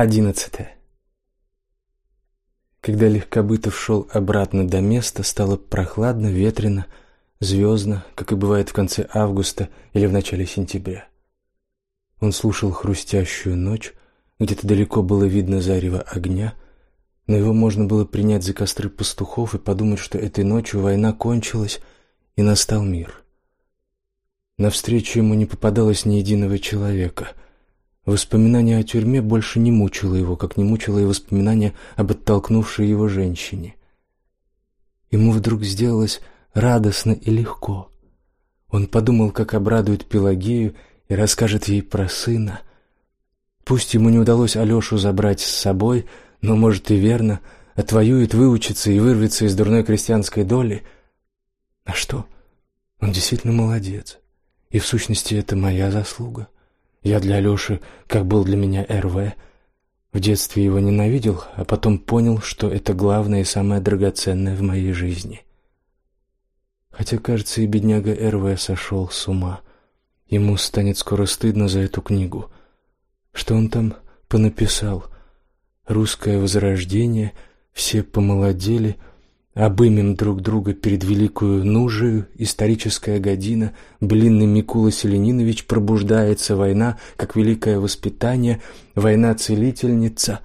Одиннадцатое. Когда Легкобытов шел обратно до места, стало прохладно, ветрено, звездно, как и бывает в конце августа или в начале сентября. Он слушал хрустящую ночь, где-то далеко было видно зарево огня, но его можно было принять за костры пастухов и подумать, что этой ночью война кончилась и настал мир. Навстречу ему не попадалось ни единого человека — Воспоминание о тюрьме больше не мучило его, как не мучило и воспоминание об оттолкнувшей его женщине. Ему вдруг сделалось радостно и легко. Он подумал, как обрадует Пелагею и расскажет ей про сына. Пусть ему не удалось Алешу забрать с собой, но, может, и верно, отвоюет, выучится и вырвется из дурной крестьянской доли. А что? Он действительно молодец. И в сущности это моя заслуга. Я для Алёши, как был для меня РВ. В детстве его ненавидел, а потом понял, что это главное и самое драгоценное в моей жизни. Хотя, кажется, и бедняга РВ сошел с ума. Ему станет скоро стыдно за эту книгу. Что он там понаписал? Русское возрождение, все помолодели — Обымем друг друга перед великую нужею, историческая година, блинный Микула Селенинович пробуждается, война, как великое воспитание, война-целительница.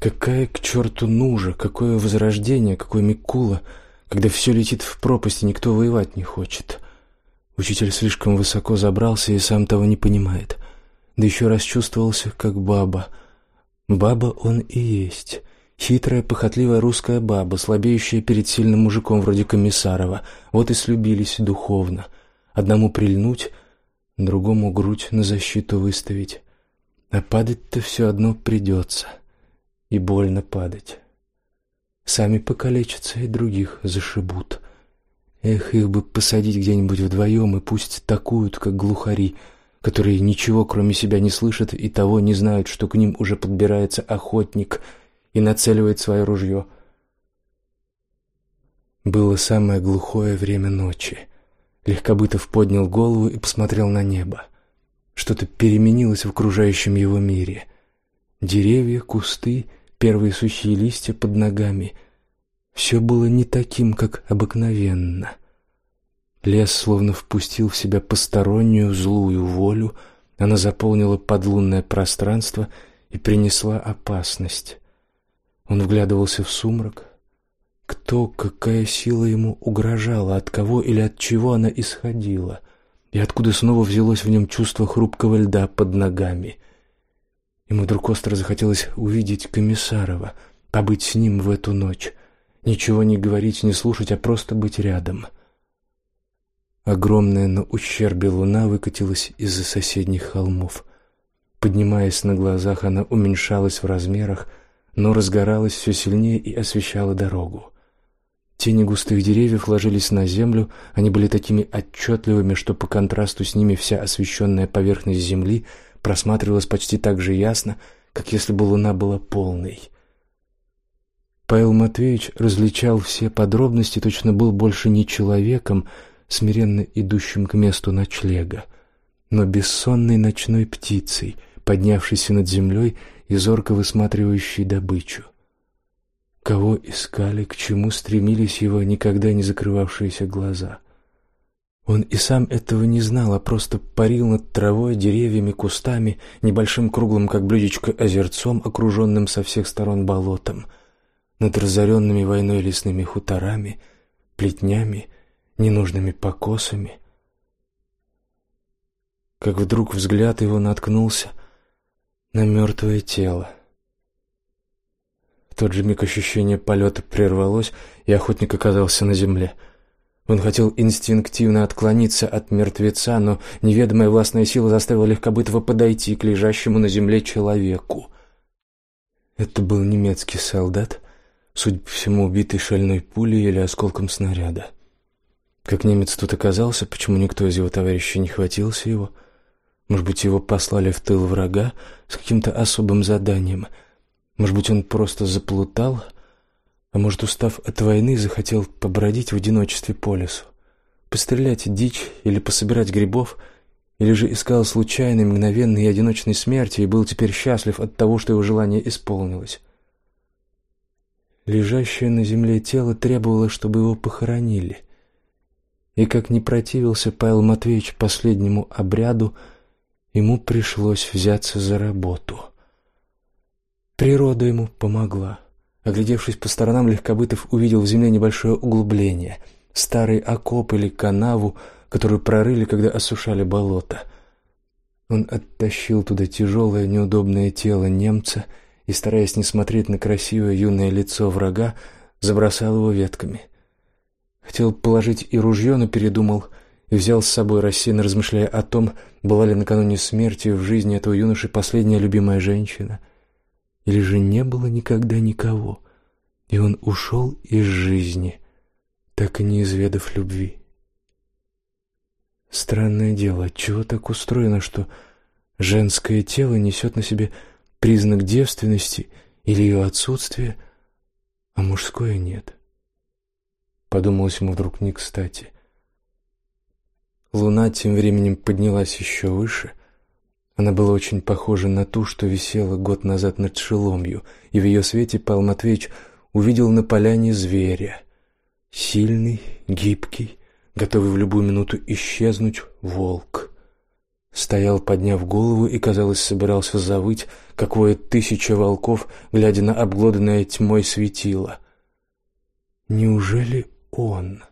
Какая к черту нужа, какое возрождение, какой Микула, когда все летит в пропасть и никто воевать не хочет. Учитель слишком высоко забрался и сам того не понимает. Да еще раз чувствовался, как баба. Баба он и есть. Хитрая, похотливая русская баба, слабеющая перед сильным мужиком вроде Комиссарова. Вот и слюбились духовно. Одному прильнуть, другому грудь на защиту выставить. А падать-то все одно придется. И больно падать. Сами покалечатся и других зашибут. Эх, их бы посадить где-нибудь вдвоем и пусть такуют, как глухари, которые ничего кроме себя не слышат и того не знают, что к ним уже подбирается охотник — и нацеливает свое ружье. Было самое глухое время ночи. Легкобытов поднял голову и посмотрел на небо. Что-то переменилось в окружающем его мире. Деревья, кусты, первые сухие листья под ногами. Все было не таким, как обыкновенно. Лес словно впустил в себя постороннюю злую волю, она заполнила подлунное пространство и принесла опасность. Он вглядывался в сумрак. Кто, какая сила ему угрожала, от кого или от чего она исходила, и откуда снова взялось в нем чувство хрупкого льда под ногами. Ему вдруг остро захотелось увидеть Комиссарова, побыть с ним в эту ночь, ничего не говорить, не слушать, а просто быть рядом. Огромная на ущербе луна выкатилась из-за соседних холмов. Поднимаясь на глазах, она уменьшалась в размерах, но разгоралась все сильнее и освещала дорогу. Тени густых деревьев ложились на землю, они были такими отчетливыми, что по контрасту с ними вся освещенная поверхность земли просматривалась почти так же ясно, как если бы луна была полной. Павел Матвеевич различал все подробности, точно был больше не человеком, смиренно идущим к месту ночлега, но бессонной ночной птицей, поднявшейся над землей и зорко высматривающий добычу. Кого искали, к чему стремились его никогда не закрывавшиеся глаза. Он и сам этого не знал, а просто парил над травой, деревьями, кустами, небольшим круглым, как блюдечко, озерцом, окруженным со всех сторон болотом, над разоренными войной лесными хуторами, плетнями, ненужными покосами. Как вдруг взгляд его наткнулся на мертвое тело. В тот же миг ощущение полета прервалось, и охотник оказался на земле. Он хотел инстинктивно отклониться от мертвеца, но неведомая властная сила заставила Легкобытова подойти к лежащему на земле человеку. Это был немецкий солдат, судя по всему, убитый шальной пулей или осколком снаряда. Как немец тут оказался, почему никто из его товарищей не хватился его — может быть, его послали в тыл врага с каким-то особым заданием. Может быть, он просто заплутал, а может, устав от войны, захотел побродить в одиночестве по лесу, пострелять дичь или пособирать грибов, Или же искал случайной, мгновенной и одиночной смерти и был теперь счастлив от того, что его желание исполнилось. Лежащее на земле тело требовало, чтобы его похоронили. И как не противился Павел Матвеевич последнему обряду, ему пришлось взяться за работу. Природа ему помогла. Оглядевшись по сторонам, Легкобытов увидел в земле небольшое углубление, старый окоп или канаву, которую прорыли, когда осушали болото. Он оттащил туда тяжелое, неудобное тело немца и, стараясь не смотреть на красивое юное лицо врага, забросал его ветками. Хотел положить и ружье, но передумал взял с собой, рассеянно размышляя о том, была ли накануне смерти в жизни этого юноши последняя любимая женщина, или же не было никогда никого, и он ушел из жизни, так и не изведав любви. Странное дело, отчего так устроено, что женское тело несет на себе признак девственности или ее отсутствия, а мужское нет. Подумалось ему вдруг не кстати. Луна тем временем поднялась еще выше. Она была очень похожа на ту, что висела год назад над Шеломью, и в ее свете Павел Матвеевич увидел на поляне зверя. Сильный, гибкий, готовый в любую минуту исчезнуть, волк. Стоял, подняв голову, и, казалось, собирался завыть, как воет тысяча волков, глядя на обглоданное тьмой светило. «Неужели он?» —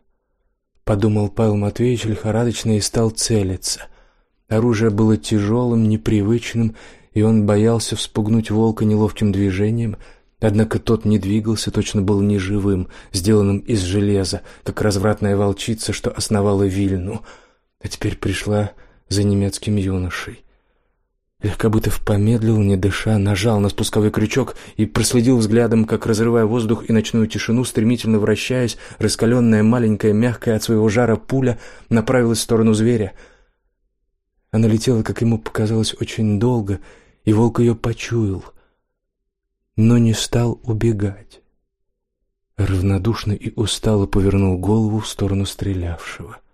подумал Павел Матвеевич лихорадочно и стал целиться. Оружие было тяжелым, непривычным, и он боялся вспугнуть волка неловким движением, однако тот не двигался, точно был неживым, сделанным из железа, как развратная волчица, что основала Вильну. А теперь пришла за немецким юношей. Легкобытов помедлил, не дыша, нажал на спусковой крючок и проследил взглядом, как, разрывая воздух и ночную тишину, стремительно вращаясь, раскаленная, маленькая, мягкая от своего жара пуля направилась в сторону зверя. Она летела, как ему показалось, очень долго, и волк ее почуял, но не стал убегать. Равнодушно и устало повернул голову в сторону стрелявшего. —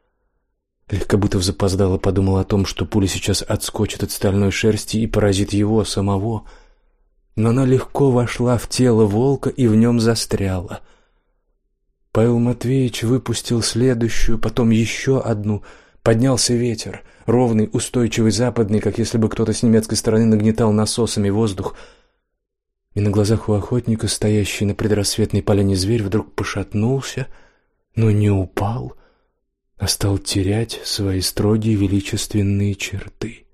Легкобытов запоздало подумал о том, что пуля сейчас отскочит от стальной шерсти и поразит его самого. Но она легко вошла в тело волка и в нем застряла. Павел Матвеевич выпустил следующую, потом еще одну. Поднялся ветер, ровный, устойчивый, западный, как если бы кто-то с немецкой стороны нагнетал насосами воздух. И на глазах у охотника, стоящий на предрассветной поляне зверь, вдруг пошатнулся, но не упал — а стал терять свои строгие величественные черты.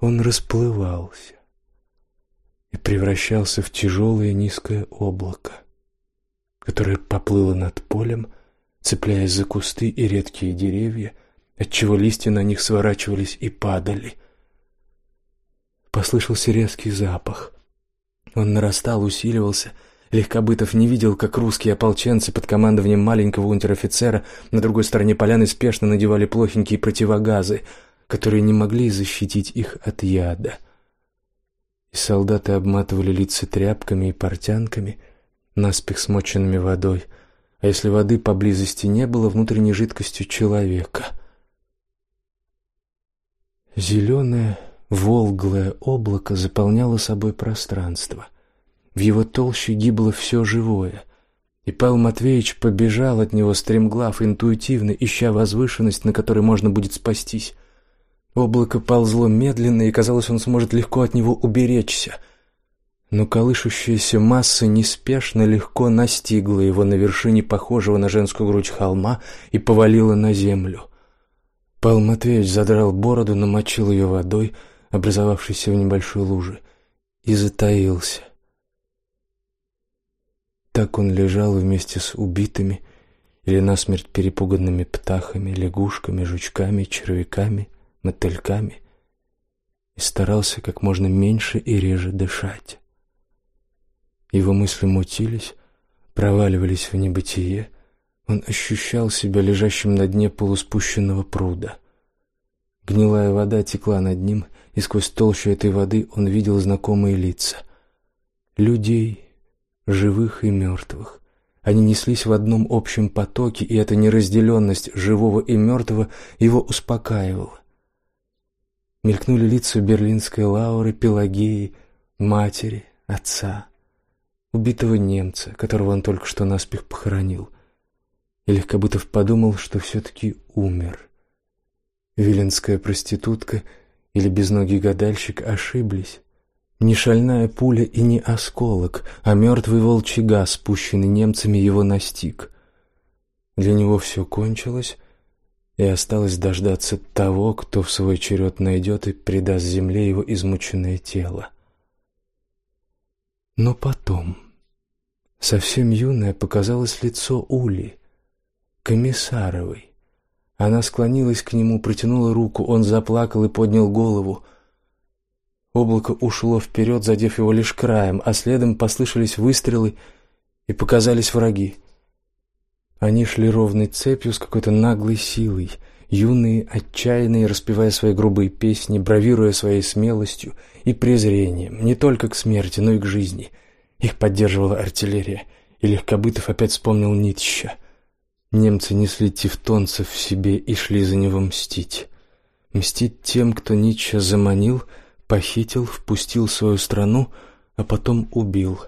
Он расплывался и превращался в тяжелое низкое облако, которое поплыло над полем, цепляясь за кусты и редкие деревья, отчего листья на них сворачивались и падали. Послышался резкий запах. Он нарастал, усиливался — Легкобытов не видел, как русские ополченцы под командованием маленького унтер-офицера на другой стороне поляны спешно надевали плохенькие противогазы, которые не могли защитить их от яда. И солдаты обматывали лица тряпками и портянками, наспех смоченными водой, а если воды поблизости не было, внутренней жидкостью человека. Зеленое волглое облако заполняло собой пространство. В его толще гибло все живое. И Павел Матвеевич побежал от него стремглав, интуитивно, ища возвышенность, на которой можно будет спастись. Облако ползло медленно, и казалось, он сможет легко от него уберечься. Но колышущаяся масса неспешно легко настигла его на вершине похожего на женскую грудь холма и повалила на землю. Павел Матвеевич задрал бороду, намочил ее водой, образовавшейся в небольшой луже, и затаился. Так он лежал вместе с убитыми или насмерть перепуганными птахами, лягушками, жучками, червяками, мотыльками и старался как можно меньше и реже дышать. Его мысли мутились, проваливались в небытие. Он ощущал себя лежащим на дне полуспущенного пруда. Гнилая вода текла над ним, и сквозь толщу этой воды он видел знакомые лица. Людей, живых и мертвых, Они неслись в одном общем потоке, и эта неразделенность живого и мертвого его успокаивала. Мелькнули лица берлинской Лауры, Пелагеи, матери, отца, убитого немца, которого он только что наспех похоронил. И Легкобытов подумал, что все-таки умер. Виленская проститутка или безногий гадальщик ошиблись. Не шальная пуля и не осколок, а мертвый волчий газ, спущенный немцами, его настиг. Для него все кончилось, и осталось дождаться того, кто в свой черед найдет и предаст земле его измученное тело. Но потом, совсем юное, показалось лицо Ули, комиссаровой. Она склонилась к нему, протянула руку, он заплакал и поднял голову. Облако ушло вперед, задев его лишь краем, а следом послышались выстрелы и показались враги. Они шли ровной цепью с какой-то наглой силой, юные, отчаянные, распевая свои грубые песни, бравируя своей смелостью и презрением, не только к смерти, но и к жизни. Их поддерживала артиллерия, и Легкобытов опять вспомнил Ницше. Немцы несли тевтонцев в себе и шли за него мстить. Мстить тем, кто Ницше заманил — Похитил, впустил в свою страну, а потом убил.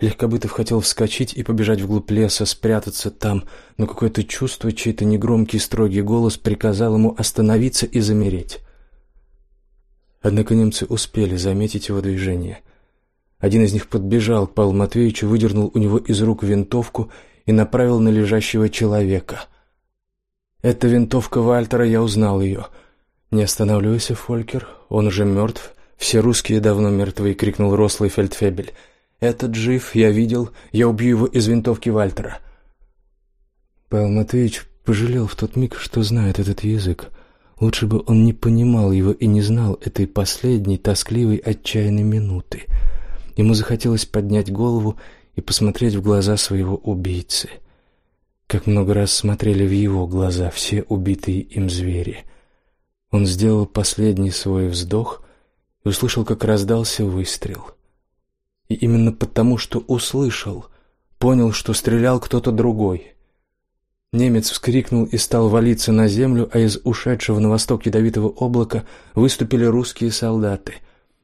Легкобытов хотел вскочить и побежать вглубь леса, спрятаться там, но какое-то чувство, чей-то негромкий строгий голос приказал ему остановиться и замереть. Однако немцы успели заметить его движение. Один из них подбежал к Павлу Матвеевичу, выдернул у него из рук винтовку и направил на лежащего человека. «Это винтовка Вальтера, я узнал ее». «Не останавливайся, Фолькер, он уже мертв, «Все русские давно мертвы!» — крикнул рослый фельдфебель. «Этот жив, я видел, я убью его из винтовки Вальтера!» Павел Матвеевич пожалел в тот миг, что знает этот язык. Лучше бы он не понимал его и не знал этой последней, тоскливой, отчаянной минуты. Ему захотелось поднять голову и посмотреть в глаза своего убийцы. Как много раз смотрели в его глаза все убитые им звери. Он сделал последний свой вздох услышал, как раздался выстрел. И именно потому, что услышал, понял, что стрелял кто-то другой. Немец вскрикнул и стал валиться на землю, а из ушедшего на восток ядовитого облака выступили русские солдаты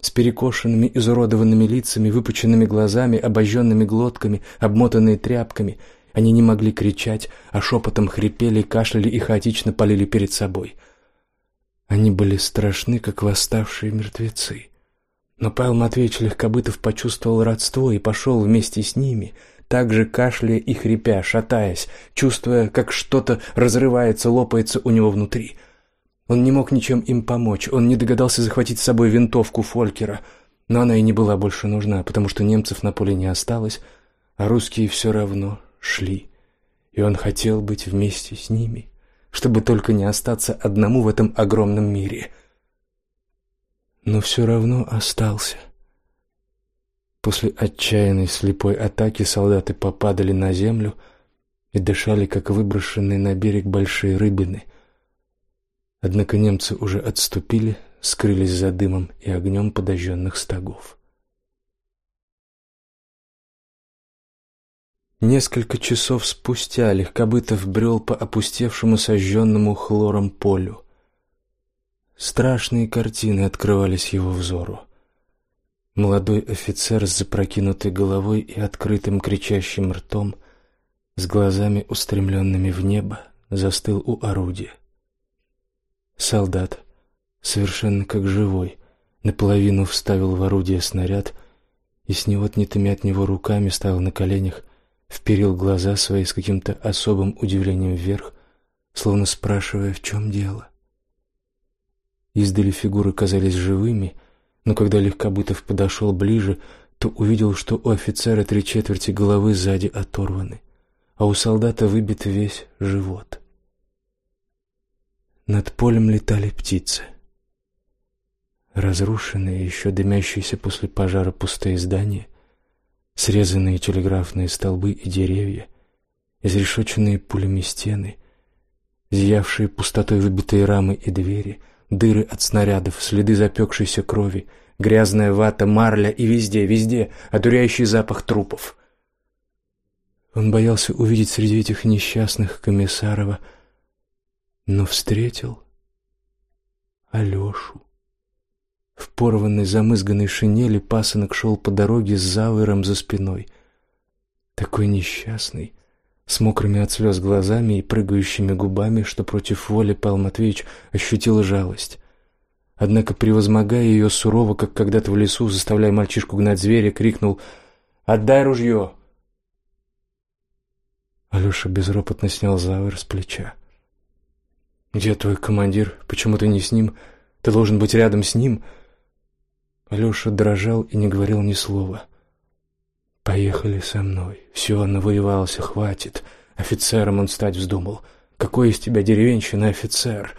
с перекошенными, изуродованными лицами, выпученными глазами, обожженными глотками, обмотанные тряпками. Они не могли кричать, а шепотом хрипели, кашляли и хаотично полили перед собой — они были страшны, как восставшие мертвецы. Но Павел Матвеевич Легкобытов почувствовал родство и пошел вместе с ними, также кашляя и хрипя, шатаясь, чувствуя, как что-то разрывается, лопается у него внутри. Он не мог ничем им помочь, он не догадался захватить с собой винтовку Фолькера, но она и не была больше нужна, потому что немцев на поле не осталось, а русские все равно шли, и он хотел быть вместе с ними чтобы только не остаться одному в этом огромном мире. Но все равно остался. После отчаянной слепой атаки солдаты попадали на землю и дышали, как выброшенные на берег большие рыбины. Однако немцы уже отступили, скрылись за дымом и огнем подожженных стогов. Несколько часов спустя Легкобытов брел по опустевшему сожженному хлором полю. Страшные картины открывались его взору. Молодой офицер с запрокинутой головой и открытым кричащим ртом, с глазами устремленными в небо, застыл у орудия. Солдат, совершенно как живой, наполовину вставил в орудие снаряд и с неотнятыми от него руками стоял на коленях, вперил глаза свои с каким-то особым удивлением вверх, словно спрашивая, в чем дело. Издали фигуры казались живыми, но когда Легкобытов подошел ближе, то увидел, что у офицера три четверти головы сзади оторваны, а у солдата выбит весь живот. Над полем летали птицы. Разрушенные, еще дымящиеся после пожара пустые здания, срезанные телеграфные столбы и деревья, изрешеченные пулями стены, зиявшие пустотой выбитые рамы и двери, дыры от снарядов, следы запекшейся крови, грязная вата, марля и везде, везде одуряющий запах трупов. Он боялся увидеть среди этих несчастных Комиссарова, но встретил Алешу. В порванной замызганной шинели пасынок шел по дороге с завыром за спиной. Такой несчастный, с мокрыми от слез глазами и прыгающими губами, что против воли Павел Матвеевич ощутил жалость. Однако, превозмогая ее сурово, как когда-то в лесу, заставляя мальчишку гнать зверя, крикнул «Отдай ружье!» Алеша безропотно снял завер с плеча. «Где твой командир? Почему ты не с ним? Ты должен быть рядом с ним!» Алеша дрожал и не говорил ни слова. «Поехали со мной. Все, навоевался, хватит. Офицером он стать вздумал. Какой из тебя деревенщина офицер?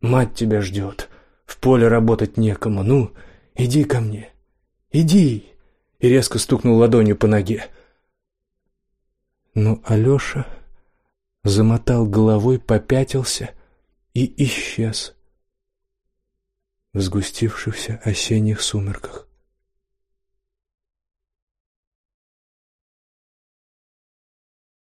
Мать тебя ждет. В поле работать некому. Ну, иди ко мне. Иди!» И резко стукнул ладонью по ноге. Но Алеша замотал головой, попятился и исчез в сгустившихся осенних сумерках.